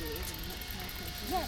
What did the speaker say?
Yeah.